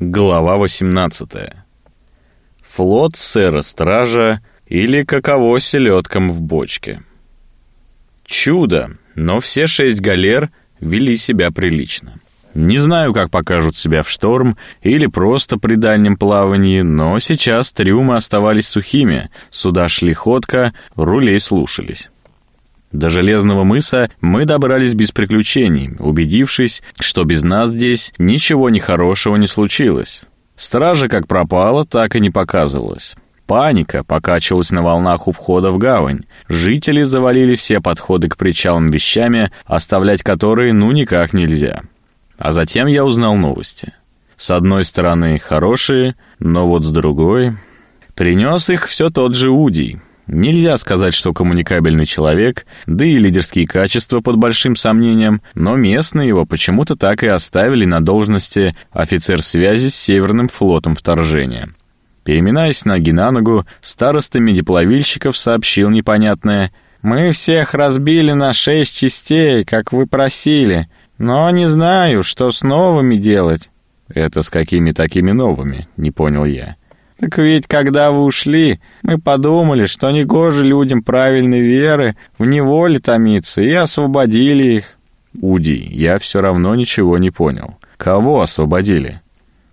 Глава 18. Флот сэра-стража или каково селедкам в бочке. Чудо, но все шесть галер вели себя прилично. Не знаю, как покажут себя в шторм или просто при дальнем плавании, но сейчас трюмы оставались сухими, суда шли ходко, рулей слушались. До Железного мыса мы добрались без приключений, убедившись, что без нас здесь ничего нехорошего не случилось. Стража как пропала, так и не показывалась. Паника покачивалась на волнах у входа в гавань. Жители завалили все подходы к причалам вещами, оставлять которые ну никак нельзя. А затем я узнал новости. С одной стороны, хорошие, но вот с другой... Принес их все тот же Удий, Нельзя сказать, что коммуникабельный человек, да и лидерские качества под большим сомнением, но местные его почему-то так и оставили на должности офицер связи с Северным флотом вторжения. Переминаясь ноги на ногу, староста медиплавильщиков сообщил непонятное «Мы всех разбили на шесть частей, как вы просили, но не знаю, что с новыми делать». «Это с какими такими новыми?» — не понял я. Так ведь, когда вы ушли, мы подумали, что негоже людям правильной веры в неволе томиться, и освободили их. Уди, я все равно ничего не понял. Кого освободили?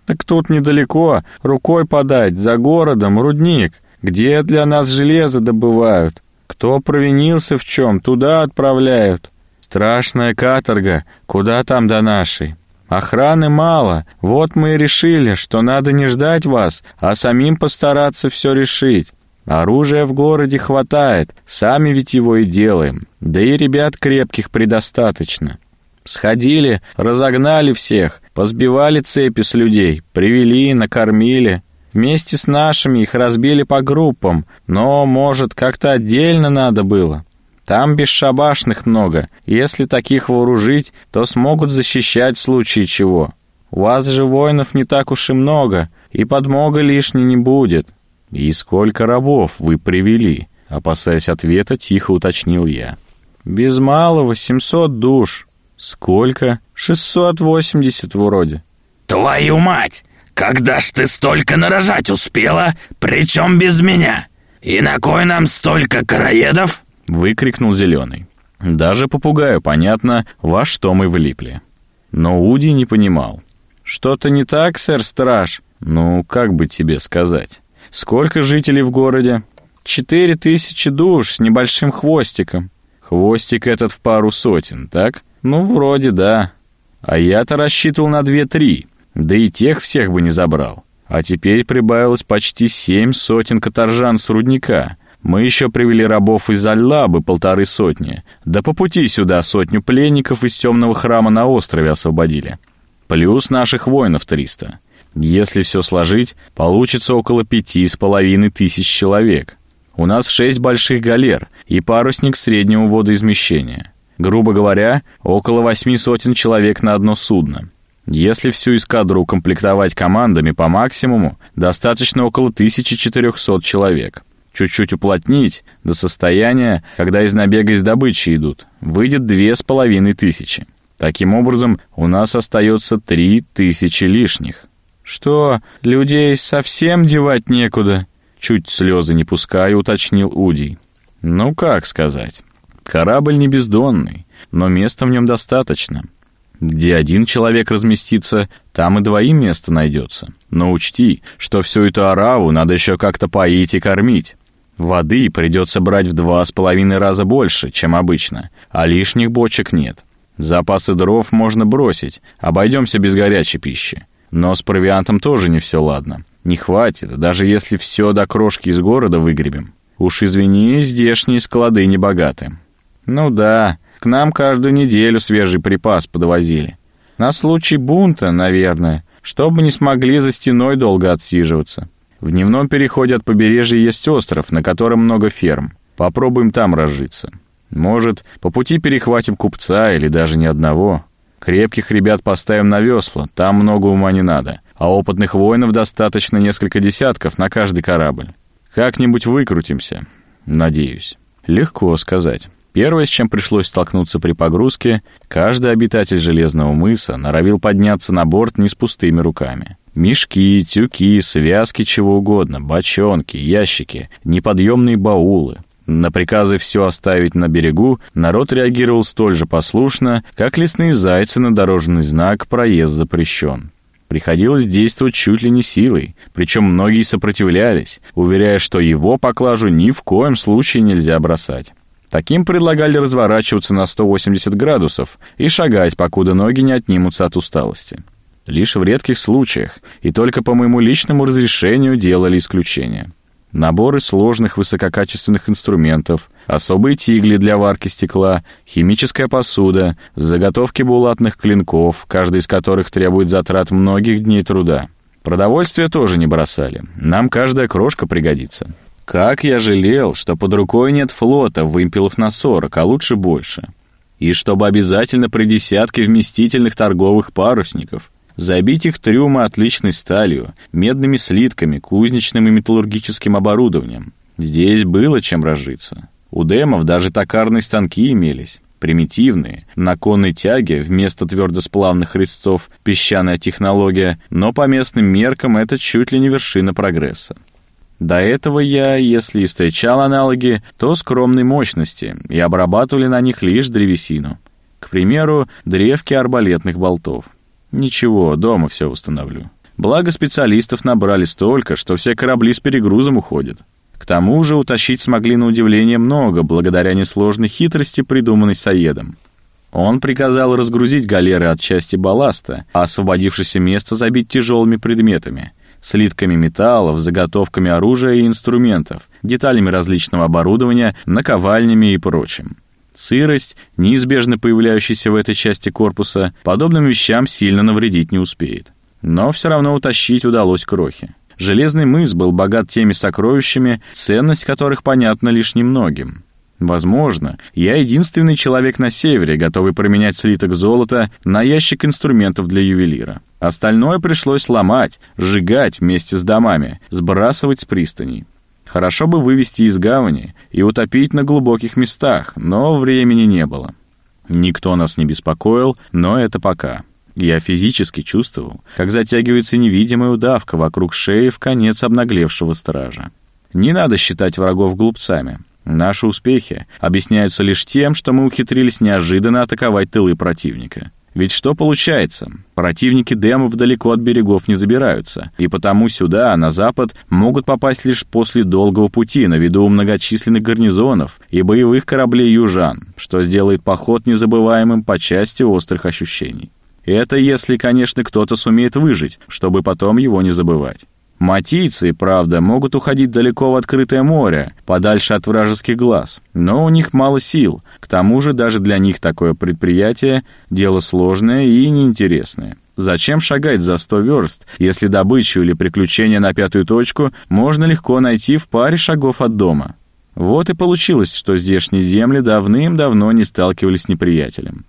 Так тут недалеко, рукой подать, за городом, рудник, где для нас железо добывают. Кто провинился в чем, туда отправляют. Страшная каторга, куда там до нашей. Охраны мало, вот мы и решили, что надо не ждать вас, а самим постараться все решить. Оружия в городе хватает, сами ведь его и делаем, да и ребят крепких предостаточно. Сходили, разогнали всех, позбивали цепи с людей, привели, накормили. Вместе с нашими их разбили по группам, но, может, как-то отдельно надо было. Там бесшабашных много. Если таких вооружить, то смогут защищать в случае чего. У вас же воинов не так уж и много, и подмога лишней не будет. И сколько рабов вы привели? Опасаясь ответа, тихо уточнил я. Без малого семьсот душ. Сколько? Шестьсот восемьдесят вроде. Твою мать! Когда ж ты столько нарожать успела, причем без меня? И на кой нам столько короедов? — выкрикнул Зеленый. Даже попугаю понятно, во что мы влипли. Но Уди не понимал. «Что-то не так, сэр-страж?» «Ну, как бы тебе сказать? Сколько жителей в городе?» «Четыре тысячи душ с небольшим хвостиком». «Хвостик этот в пару сотен, так?» «Ну, вроде да. А я-то рассчитывал на две-три, да и тех всех бы не забрал. А теперь прибавилось почти семь сотен каторжан с рудника, мы еще привели рабов из Аллабы полторы сотни, да по пути сюда сотню пленников из темного храма на острове освободили. Плюс наших воинов триста. Если все сложить, получится около пяти с половиной тысяч человек. У нас шесть больших галер и парусник среднего водоизмещения. Грубо говоря, около восьми сотен человек на одно судно. Если всю эскадру укомплектовать командами по максимуму, достаточно около 1400 человек чуть-чуть уплотнить до состояния, когда из набега из добычи идут, выйдет две с половиной тысячи. Таким образом, у нас остается три тысячи лишних. Что, людей совсем девать некуда? Чуть слезы не пуская, уточнил Удий. Ну, как сказать. Корабль не бездонный, но места в нем достаточно. Где один человек разместится, там и двоим место найдется. Но учти, что всю эту ораву надо еще как-то поить и кормить. Воды придется брать в два с половиной раза больше, чем обычно, а лишних бочек нет. Запасы дров можно бросить, обойдемся без горячей пищи. Но с провиантом тоже не все ладно. Не хватит, даже если все до крошки из города выгребем. Уж извини, здешние склады не богаты. Ну да, к нам каждую неделю свежий припас подвозили. На случай бунта, наверное, чтобы не смогли за стеной долго отсиживаться. В дневном переходе от побережья есть остров, на котором много ферм. Попробуем там разжиться. Может, по пути перехватим купца или даже не одного. Крепких ребят поставим на весла, там много ума не надо. А опытных воинов достаточно несколько десятков на каждый корабль. Как-нибудь выкрутимся, надеюсь. Легко сказать. Первое, с чем пришлось столкнуться при погрузке, каждый обитатель Железного мыса норовил подняться на борт не с пустыми руками. Мешки, тюки, связки чего угодно, бочонки, ящики, неподъемные баулы. На приказы все оставить на берегу народ реагировал столь же послушно, как лесные зайцы на дорожный знак «Проезд запрещен». Приходилось действовать чуть ли не силой, причем многие сопротивлялись, уверяя, что его поклажу ни в коем случае нельзя бросать. Таким предлагали разворачиваться на 180 градусов и шагать, покуда ноги не отнимутся от усталости. Лишь в редких случаях и только по моему личному разрешению делали исключения. Наборы сложных высококачественных инструментов, особые тигли для варки стекла, химическая посуда, заготовки булатных клинков, каждый из которых требует затрат многих дней труда. Продовольствие тоже не бросали, нам каждая крошка пригодится. Как я жалел, что под рукой нет флота вымпелов на 40, а лучше больше. И чтобы обязательно при десятке вместительных торговых парусников — Забить их трюмы отличной сталью, медными слитками, кузнечным и металлургическим оборудованием. Здесь было чем разжиться. У демов даже токарные станки имелись. Примитивные, на конной тяге вместо твердосплавных резцов песчаная технология, но по местным меркам это чуть ли не вершина прогресса. До этого я, если и встречал аналоги, то скромной мощности, и обрабатывали на них лишь древесину. К примеру, древки арбалетных болтов. Ничего, дома все установлю. Благо специалистов набрали столько, что все корабли с перегрузом уходят. К тому же утащить смогли на удивление много, благодаря несложной хитрости, придуманной Саедом. Он приказал разгрузить галеры от части балласта, а освободившееся место забить тяжелыми предметами, слитками металлов, заготовками оружия и инструментов, деталями различного оборудования, наковальнями и прочим. Сырость, неизбежно появляющаяся в этой части корпуса, подобным вещам сильно навредить не успеет. Но все равно утащить удалось крохи. Железный мыс был богат теми сокровищами, ценность которых понятна лишь немногим. Возможно, я единственный человек на севере, готовый променять слиток золота на ящик инструментов для ювелира. Остальное пришлось ломать, сжигать вместе с домами, сбрасывать с пристаней. Хорошо бы вывести из гавани и утопить на глубоких местах, но времени не было. Никто нас не беспокоил, но это пока. Я физически чувствовал, как затягивается невидимая удавка вокруг шеи в конец обнаглевшего стража. Не надо считать врагов глупцами. Наши успехи объясняются лишь тем, что мы ухитрились неожиданно атаковать тылы противника. Ведь что получается? Противники демов далеко от берегов не забираются, и потому сюда, на запад, могут попасть лишь после долгого пути на виду многочисленных гарнизонов и боевых кораблей южан, что сделает поход незабываемым по части острых ощущений. Это если, конечно, кто-то сумеет выжить, чтобы потом его не забывать. Матийцы, правда, могут уходить далеко в открытое море, подальше от вражеских глаз, но у них мало сил, к тому же даже для них такое предприятие – дело сложное и неинтересное. Зачем шагать за сто верст, если добычу или приключение на пятую точку можно легко найти в паре шагов от дома? Вот и получилось, что здешние земли давным-давно не сталкивались с неприятелем.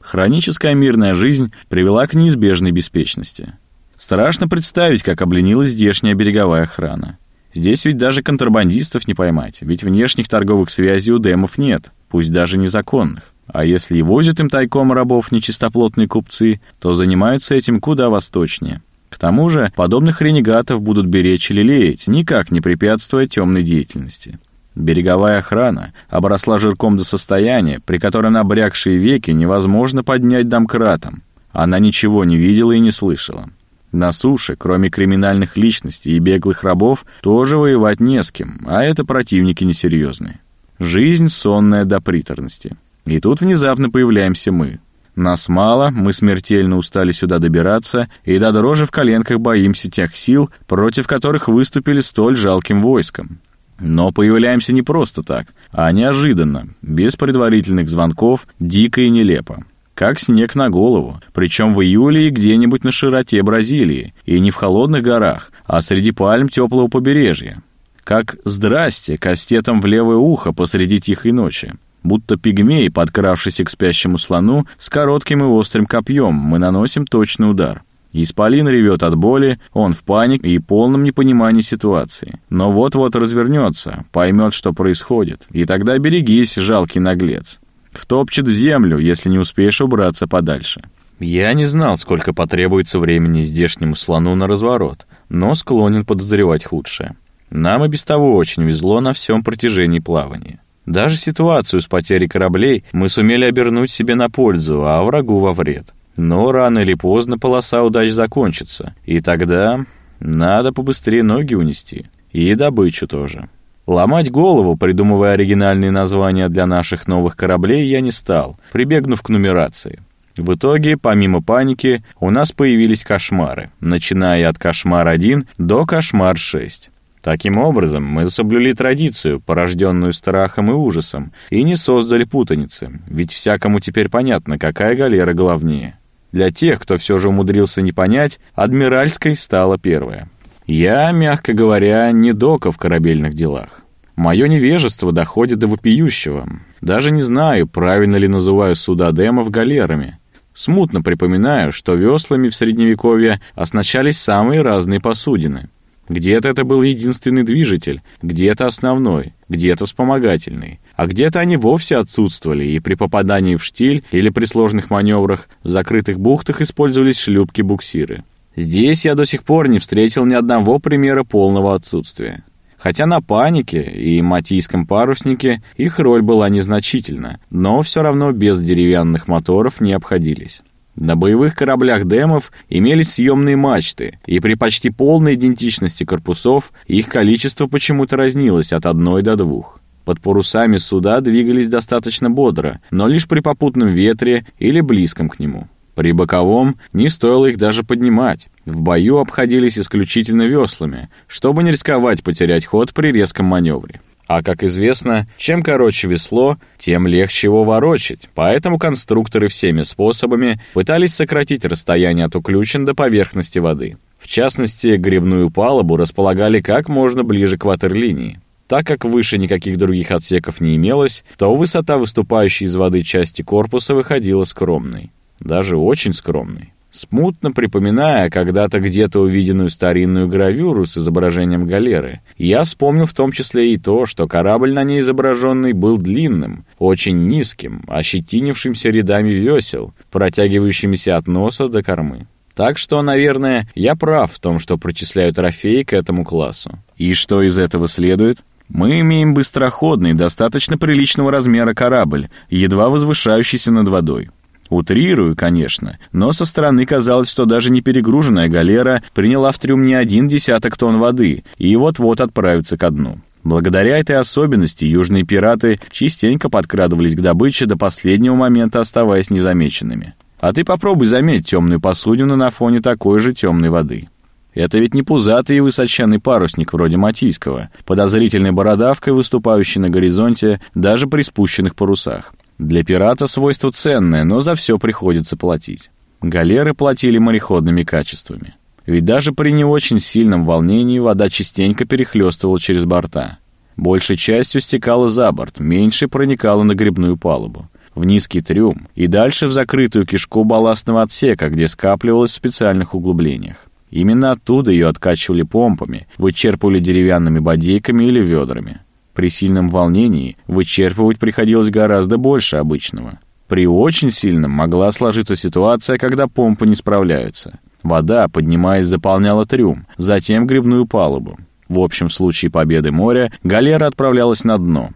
Хроническая мирная жизнь привела к неизбежной беспечности. Страшно представить, как обленилась здешняя береговая охрана. Здесь ведь даже контрабандистов не поймать, ведь внешних торговых связей у демов нет, пусть даже незаконных. А если и возят им тайком рабов нечистоплотные купцы, то занимаются этим куда восточнее. К тому же подобных ренегатов будут беречь или леять, никак не препятствуя темной деятельности. Береговая охрана обросла жирком до состояния, при котором набрякшие веки невозможно поднять домкратом. Она ничего не видела и не слышала. На суше, кроме криминальных личностей и беглых рабов, тоже воевать не с кем, а это противники несерьезные. Жизнь сонная до приторности. И тут внезапно появляемся мы. Нас мало, мы смертельно устали сюда добираться, и до дрожи в коленках боимся тех сил, против которых выступили столь жалким войском. Но появляемся не просто так, а неожиданно, без предварительных звонков, дико и нелепо как снег на голову, причем в июле и где-нибудь на широте Бразилии, и не в холодных горах, а среди пальм теплого побережья. Как «здрасте» кастетом в левое ухо посреди тихой ночи. Будто пигмей, подкравшийся к спящему слону, с коротким и острым копьем, мы наносим точный удар. Исполин ревет от боли, он в панике и полном непонимании ситуации. Но вот-вот развернется, поймет, что происходит, и тогда берегись, жалкий наглец. Втопчет в землю, если не успеешь убраться подальше. Я не знал, сколько потребуется времени здешнему слону на разворот, но склонен подозревать худшее. Нам и без того очень везло на всем протяжении плавания. Даже ситуацию с потерей кораблей мы сумели обернуть себе на пользу, а врагу во вред. Но рано или поздно полоса удач закончится, и тогда надо побыстрее ноги унести. И добычу тоже. Ломать голову, придумывая оригинальные названия для наших новых кораблей, я не стал, прибегнув к нумерации. В итоге, помимо паники, у нас появились кошмары, начиная от «Кошмар-1» до «Кошмар-6». Таким образом, мы соблюли традицию, порожденную страхом и ужасом, и не создали путаницы, ведь всякому теперь понятно, какая галера главнее. Для тех, кто все же умудрился не понять, адмиральской стала первая. Я, мягко говоря, не дока в корабельных делах. Мое невежество доходит до вопиющего. Даже не знаю, правильно ли называю суда демов галерами. Смутно припоминаю, что веслами в Средневековье оснащались самые разные посудины. Где-то это был единственный движитель, где-то основной, где-то вспомогательный, а где-то они вовсе отсутствовали, и при попадании в штиль или при сложных маневрах в закрытых бухтах использовались шлюпки-буксиры. Здесь я до сих пор не встретил ни одного примера полного отсутствия. Хотя на панике и матийском паруснике их роль была незначительна, но все равно без деревянных моторов не обходились. На боевых кораблях демов имелись съемные мачты, и при почти полной идентичности корпусов их количество почему-то разнилось от одной до двух. Под парусами суда двигались достаточно бодро, но лишь при попутном ветре или близком к нему. При боковом не стоило их даже поднимать. В бою обходились исключительно веслами, чтобы не рисковать потерять ход при резком маневре. А, как известно, чем короче весло, тем легче его ворочать, поэтому конструкторы всеми способами пытались сократить расстояние от уключен до поверхности воды. В частности, гребную палубу располагали как можно ближе к ватерлинии. Так как выше никаких других отсеков не имелось, то высота выступающей из воды части корпуса выходила скромной даже очень скромный. Смутно припоминая когда-то где-то увиденную старинную гравюру с изображением галеры, я вспомнил в том числе и то, что корабль на ней изображенный был длинным, очень низким, ощетинившимся рядами весел, протягивающимися от носа до кормы. Так что, наверное, я прав в том, что причисляю трофеи к этому классу. И что из этого следует? Мы имеем быстроходный, достаточно приличного размера корабль, едва возвышающийся над водой. Утрирую, конечно, но со стороны казалось, что даже не перегруженная галера приняла в трюм не один десяток тонн воды и вот-вот отправится ко дну. Благодаря этой особенности южные пираты частенько подкрадывались к добыче до последнего момента, оставаясь незамеченными. А ты попробуй заметь темную посудину на фоне такой же темной воды. Это ведь не пузатый и высоченный парусник вроде Матийского, подозрительной бородавкой, выступающий на горизонте даже при спущенных парусах. Для пирата свойство ценное, но за все приходится платить. Галеры платили мореходными качествами. Ведь даже при не очень сильном волнении вода частенько перехлестывала через борта. Большей частью стекала за борт, меньше проникала на грибную палубу, в низкий трюм и дальше в закрытую кишку балластного отсека, где скапливалась в специальных углублениях. Именно оттуда ее откачивали помпами, вычерпывали деревянными бодейками или ведрами. При сильном волнении вычерпывать приходилось гораздо больше обычного. При очень сильном могла сложиться ситуация, когда помпы не справляются. Вода, поднимаясь, заполняла трюм, затем грибную палубу. В общем случае победы моря галера отправлялась на дно.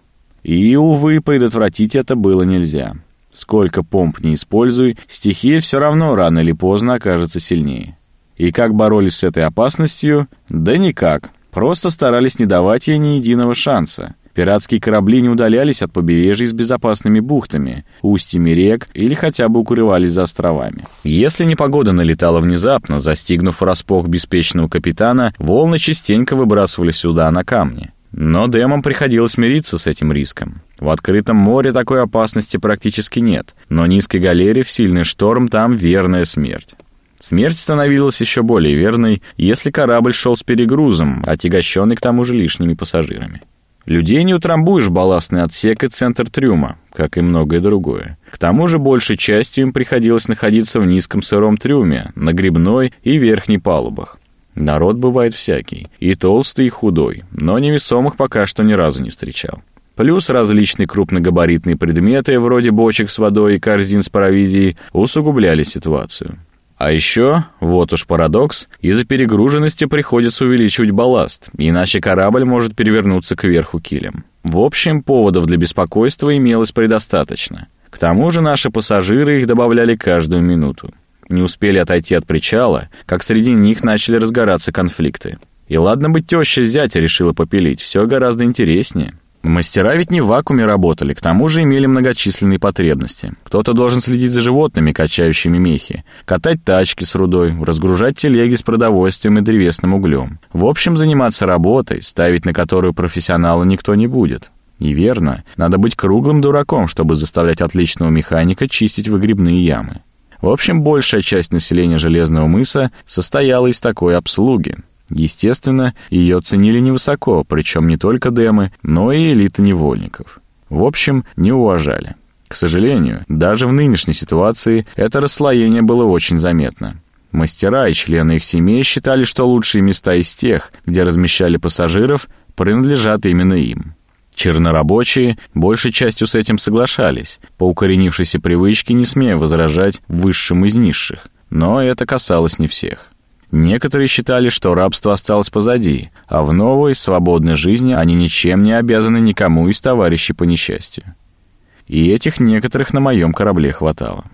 И, увы, предотвратить это было нельзя. Сколько помп не используй, стихия все равно рано или поздно окажется сильнее. И как боролись с этой опасностью? Да никак. Просто старались не давать ей ни единого шанса. Пиратские корабли не удалялись от побережья с безопасными бухтами, устьями рек или хотя бы укрывались за островами. Если непогода налетала внезапно, застигнув врасплох беспечного капитана, волны частенько выбрасывали сюда на камни. Но демам приходилось мириться с этим риском. В открытом море такой опасности практически нет, но низкой галере в сильный шторм там верная смерть. Смерть становилась еще более верной, если корабль шел с перегрузом, отягощенный к тому же лишними пассажирами. Людей не утрамбуешь балластный отсек и центр трюма, как и многое другое. К тому же большей частью им приходилось находиться в низком сыром трюме, на грибной и верхней палубах. Народ бывает всякий, и толстый, и худой, но невесомых пока что ни разу не встречал. Плюс различные крупногабаритные предметы, вроде бочек с водой и корзин с провизией, усугубляли ситуацию. А еще, вот уж парадокс, из-за перегруженности приходится увеличивать балласт, иначе корабль может перевернуться кверху килем. В общем, поводов для беспокойства имелось предостаточно. К тому же наши пассажиры их добавляли каждую минуту. Не успели отойти от причала, как среди них начали разгораться конфликты. И ладно бы теща зятя решила попилить, все гораздо интереснее. Мастера ведь не в вакууме работали, к тому же имели многочисленные потребности. Кто-то должен следить за животными, качающими мехи, катать тачки с рудой, разгружать телеги с продовольствием и древесным углем. В общем, заниматься работой, ставить на которую профессионала никто не будет. И верно, надо быть круглым дураком, чтобы заставлять отличного механика чистить выгребные ямы. В общем, большая часть населения Железного мыса состояла из такой обслуги. Естественно, ее ценили невысоко, причем не только демы, но и элита невольников. В общем, не уважали. К сожалению, даже в нынешней ситуации это расслоение было очень заметно. Мастера и члены их семей считали, что лучшие места из тех, где размещали пассажиров, принадлежат именно им. Чернорабочие большей частью с этим соглашались, по укоренившейся привычке не смея возражать высшим из низших, но это касалось не всех. Некоторые считали, что рабство осталось позади, а в новой, свободной жизни они ничем не обязаны никому из товарищей по несчастью. И этих некоторых на моем корабле хватало.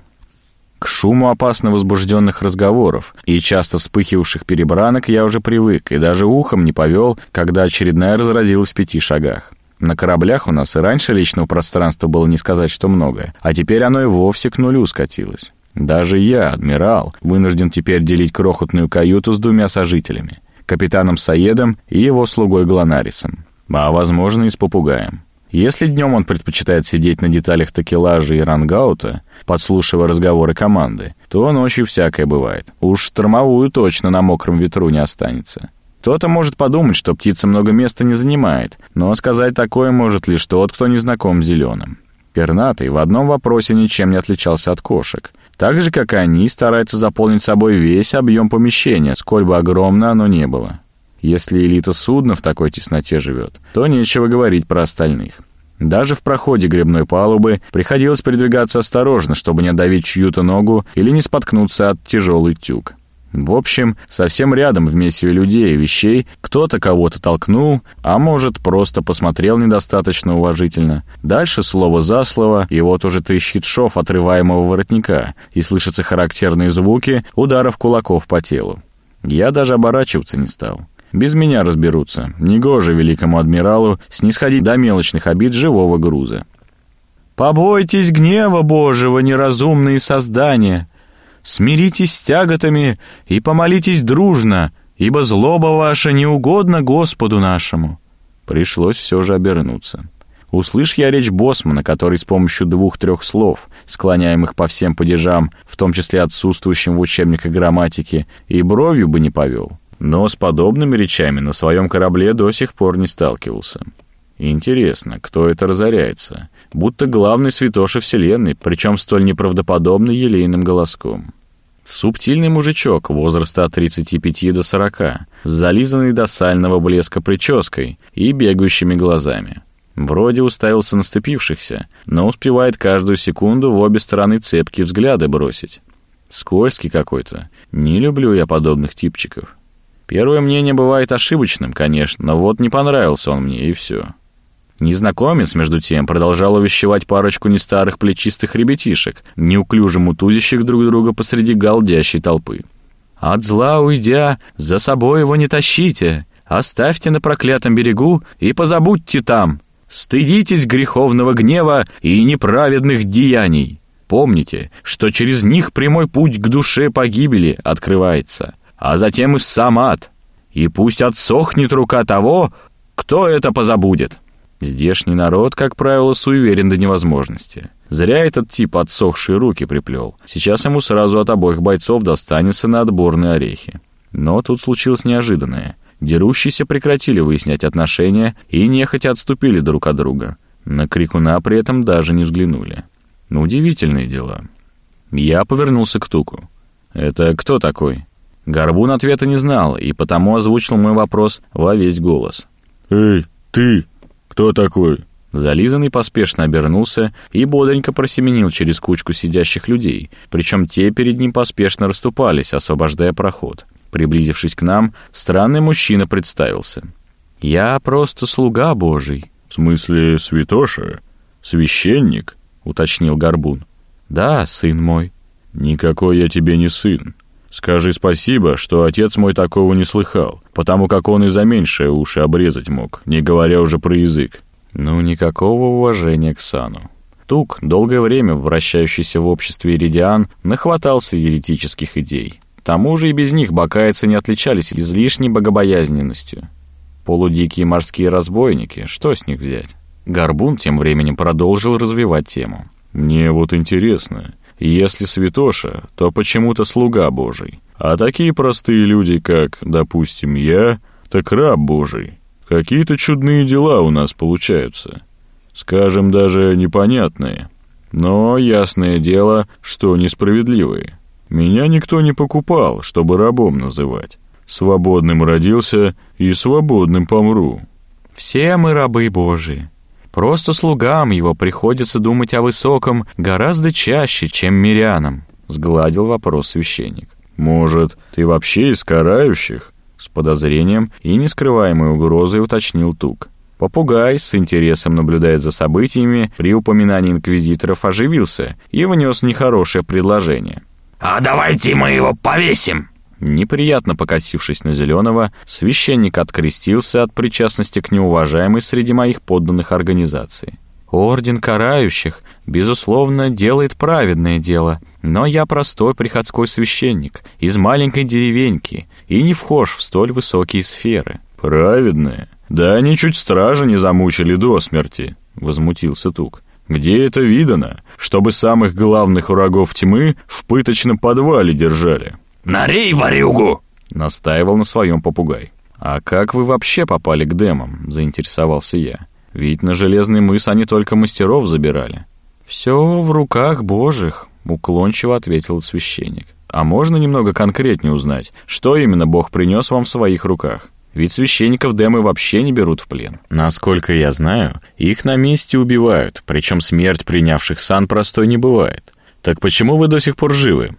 К шуму опасно возбужденных разговоров и часто вспыхивавших перебранок я уже привык и даже ухом не повел, когда очередная разразилась в пяти шагах. На кораблях у нас и раньше личного пространства было не сказать, что много, а теперь оно и вовсе к нулю скатилось. Даже я, адмирал, вынужден теперь делить крохотную каюту с двумя сожителями, капитаном Саедом и его слугой Глонарисом, а, возможно, и с попугаем. Если днем он предпочитает сидеть на деталях такелажа и рангаута, подслушивая разговоры команды, то ночью всякое бывает. Уж штормовую точно на мокром ветру не останется. Кто-то может подумать, что птица много места не занимает, но сказать такое может лишь тот, кто не знаком с зеленым. Пернатый в одном вопросе ничем не отличался от кошек. Так же, как и они, стараются заполнить собой весь объем помещения, сколь бы огромно оно не было. Если элита судна в такой тесноте живет, то нечего говорить про остальных. Даже в проходе гребной палубы приходилось передвигаться осторожно, чтобы не давить чью-то ногу или не споткнуться от тяжелый тюк. В общем, совсем рядом в месиве людей и вещей кто-то кого-то толкнул, а может, просто посмотрел недостаточно уважительно. Дальше слово за слово, и вот уже трещит шов отрываемого воротника, и слышатся характерные звуки ударов кулаков по телу. Я даже оборачиваться не стал. Без меня разберутся. Негоже великому адмиралу снисходить до мелочных обид живого груза. «Побойтесь гнева Божьего, неразумные создания!» Смиритесь с тяготами и помолитесь дружно, ибо злоба ваша не угодна Господу нашему». Пришлось все же обернуться. Услышь я речь Босмана, который с помощью двух-трех слов, склоняемых по всем падежам, в том числе отсутствующим в учебниках грамматики, и бровью бы не повел. Но с подобными речами на своем корабле до сих пор не сталкивался. Интересно, кто это разоряется? Будто главный святоша вселенной, причем столь неправдоподобно елейным голоском. Субтильный мужичок возраста от 35 до 40, с зализанной до сального блеска прической и бегающими глазами. Вроде уставился на ступившихся, но успевает каждую секунду в обе стороны цепкие взгляды бросить. Скользкий какой-то. Не люблю я подобных типчиков. Первое мнение бывает ошибочным, конечно, но вот не понравился он мне, и все. Незнакомец, между тем, продолжал увещевать парочку нестарых плечистых ребятишек, неуклюже мутузящих друг друга посреди галдящей толпы. «От зла уйдя, за собой его не тащите, оставьте на проклятом берегу и позабудьте там. Стыдитесь греховного гнева и неправедных деяний. Помните, что через них прямой путь к душе погибели открывается, а затем и в сам ад. И пусть отсохнет рука того, кто это позабудет». Здешний народ, как правило, суеверен до невозможности. Зря этот тип отсохшие руки приплел. Сейчас ему сразу от обоих бойцов достанется на отборные орехи. Но тут случилось неожиданное. Дерущиеся прекратили выяснять отношения и нехотя отступили друг от друга. На крикуна при этом даже не взглянули. Ну, удивительные дела. Я повернулся к Туку. «Это кто такой?» Горбун ответа не знал, и потому озвучил мой вопрос во весь голос. «Эй, ты!» «Кто такой? Зализанный поспешно обернулся и бодренько просеменил через кучку сидящих людей, причем те перед ним поспешно расступались, освобождая проход. Приблизившись к нам, странный мужчина представился. «Я просто слуга Божий». «В смысле, святоша? Священник?» — уточнил Горбун. «Да, сын мой». «Никакой я тебе не сын. Скажи спасибо, что отец мой такого не слыхал, потому как он и за меньшее уши обрезать мог, не говоря уже про язык. Ну, никакого уважения к сану. Тук, долгое время вращающийся в обществе иридиан, нахватался еретических идей. К тому же и без них бакайцы не отличались излишней богобоязненностью. Полудикие морские разбойники, что с них взять? Горбун тем временем продолжил развивать тему. «Мне вот интересно, если святоша, то почему-то слуга Божий, а такие простые люди, как, допустим, я, так раб Божий. Какие-то чудные дела у нас получаются. Скажем, даже непонятные. Но ясное дело, что несправедливые. Меня никто не покупал, чтобы рабом называть. Свободным родился и свободным помру. Все мы рабы Божии. Просто слугам его приходится думать о высоком гораздо чаще, чем мирянам, сгладил вопрос священник. Может, ты вообще из карающих? С подозрением и нескрываемой угрозой уточнил Тук. Попугай, с интересом наблюдая за событиями, при упоминании инквизиторов оживился и внес нехорошее предложение. «А давайте мы его повесим!» Неприятно покосившись на Зеленого, священник открестился от причастности к неуважаемой среди моих подданных организации. Орден карающих, безусловно, делает праведное дело, но я простой приходской священник из маленькой деревеньки и не вхож в столь высокие сферы». «Праведное? Да они чуть стража не замучили до смерти», — возмутился Тук. «Где это видано, чтобы самых главных врагов тьмы в пыточном подвале держали?» «Нарей варюгу!» — настаивал на своем попугай. «А как вы вообще попали к демам?» — заинтересовался я. «Ведь на Железный мыс они только мастеров забирали». «Все в руках божьих», — уклончиво ответил священник. «А можно немного конкретнее узнать, что именно Бог принес вам в своих руках? Ведь священников демы вообще не берут в плен. Насколько я знаю, их на месте убивают, причем смерть принявших сан простой не бывает. Так почему вы до сих пор живы?»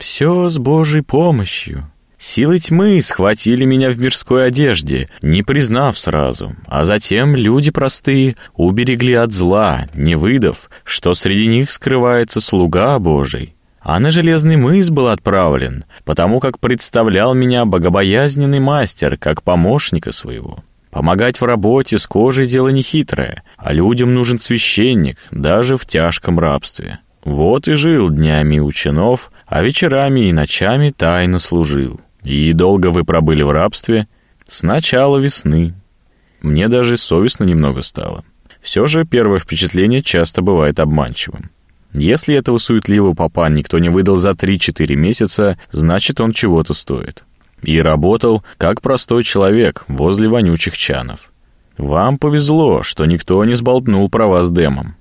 «Все с Божьей помощью», Силы тьмы схватили меня в мирской одежде, не признав сразу, а затем люди простые уберегли от зла, не выдав, что среди них скрывается слуга Божий. А на железный мыс был отправлен, потому как представлял меня богобоязненный мастер, как помощника своего. Помогать в работе с кожей дело нехитрое, а людям нужен священник, даже в тяжком рабстве. Вот и жил днями у чинов, а вечерами и ночами тайно служил. «И долго вы пробыли в рабстве?» «С начала весны». Мне даже совестно немного стало. Все же первое впечатление часто бывает обманчивым. Если этого суетливого папа никто не выдал за 3-4 месяца, значит, он чего-то стоит. И работал, как простой человек, возле вонючих чанов. Вам повезло, что никто не сболтнул про вас демом.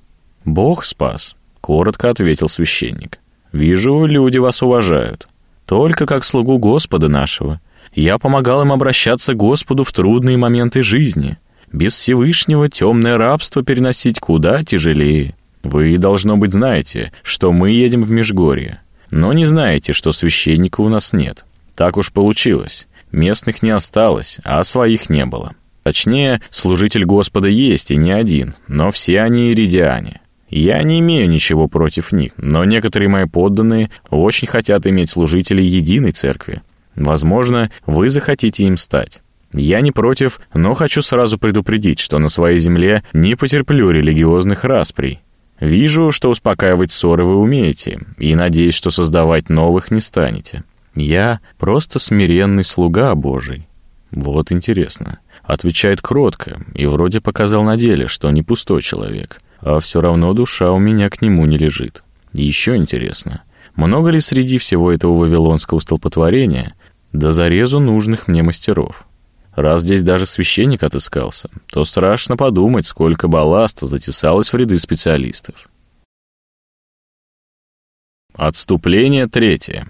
Бог спас, коротко ответил священник. Вижу, люди вас уважают только как слугу Господа нашего. Я помогал им обращаться к Господу в трудные моменты жизни. Без Всевышнего темное рабство переносить куда тяжелее. Вы, должно быть, знаете, что мы едем в Межгорье, но не знаете, что священника у нас нет. Так уж получилось. Местных не осталось, а своих не было. Точнее, служитель Господа есть и не один, но все они иридиане. Я не имею ничего против них, но некоторые мои подданные очень хотят иметь служителей единой церкви. Возможно, вы захотите им стать. Я не против, но хочу сразу предупредить, что на своей земле не потерплю религиозных расприй. Вижу, что успокаивать ссоры вы умеете, и надеюсь, что создавать новых не станете. Я просто смиренный слуга Божий. Вот интересно. Отвечает кротко, и вроде показал на деле, что не пустой человек а все равно душа у меня к нему не лежит. еще интересно, много ли среди всего этого вавилонского столпотворения до зарезу нужных мне мастеров? Раз здесь даже священник отыскался, то страшно подумать, сколько балласта затесалось в ряды специалистов. Отступление третье.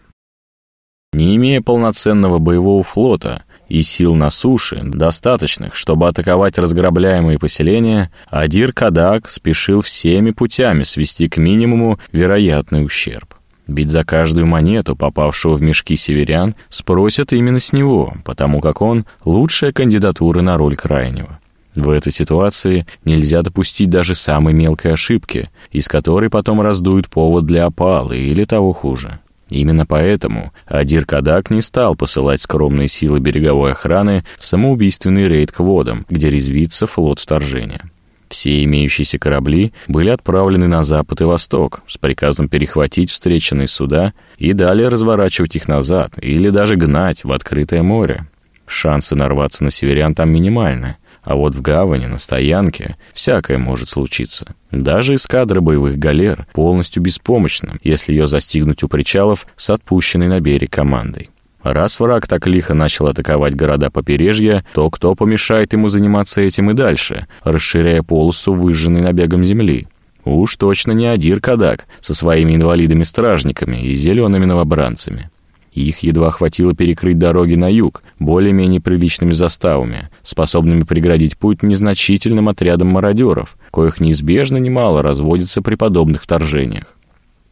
Не имея полноценного боевого флота, и сил на суше, достаточных, чтобы атаковать разграбляемые поселения, Адир Кадак спешил всеми путями свести к минимуму вероятный ущерб. Бить за каждую монету, попавшую в мешки северян, спросят именно с него, потому как он — лучшая кандидатура на роль крайнего. В этой ситуации нельзя допустить даже самой мелкой ошибки, из которой потом раздуют повод для опалы или того хуже. Именно поэтому Адир Кадак не стал посылать скромные силы береговой охраны в самоубийственный рейд к водам, где резвится флот вторжения. Все имеющиеся корабли были отправлены на запад и восток с приказом перехватить встреченные суда и далее разворачивать их назад или даже гнать в открытое море. Шансы нарваться на северян там минимальны, а вот в гавани, на стоянке, всякое может случиться. Даже эскадра боевых галер полностью беспомощна, если ее застигнуть у причалов с отпущенной на берег командой. Раз враг так лихо начал атаковать города побережья, то кто помешает ему заниматься этим и дальше, расширяя полосу выжженной набегом земли? Уж точно не Адир Кадак со своими инвалидами-стражниками и зелеными новобранцами. Их едва хватило перекрыть дороги на юг более-менее приличными заставами, способными преградить путь незначительным отрядам мародеров, коих неизбежно немало разводится при подобных вторжениях.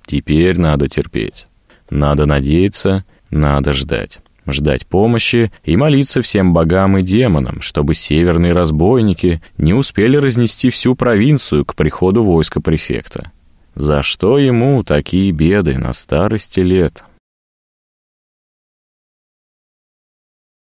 Теперь надо терпеть. Надо надеяться, надо ждать. Ждать помощи и молиться всем богам и демонам, чтобы северные разбойники не успели разнести всю провинцию к приходу войска префекта. За что ему такие беды на старости лет?»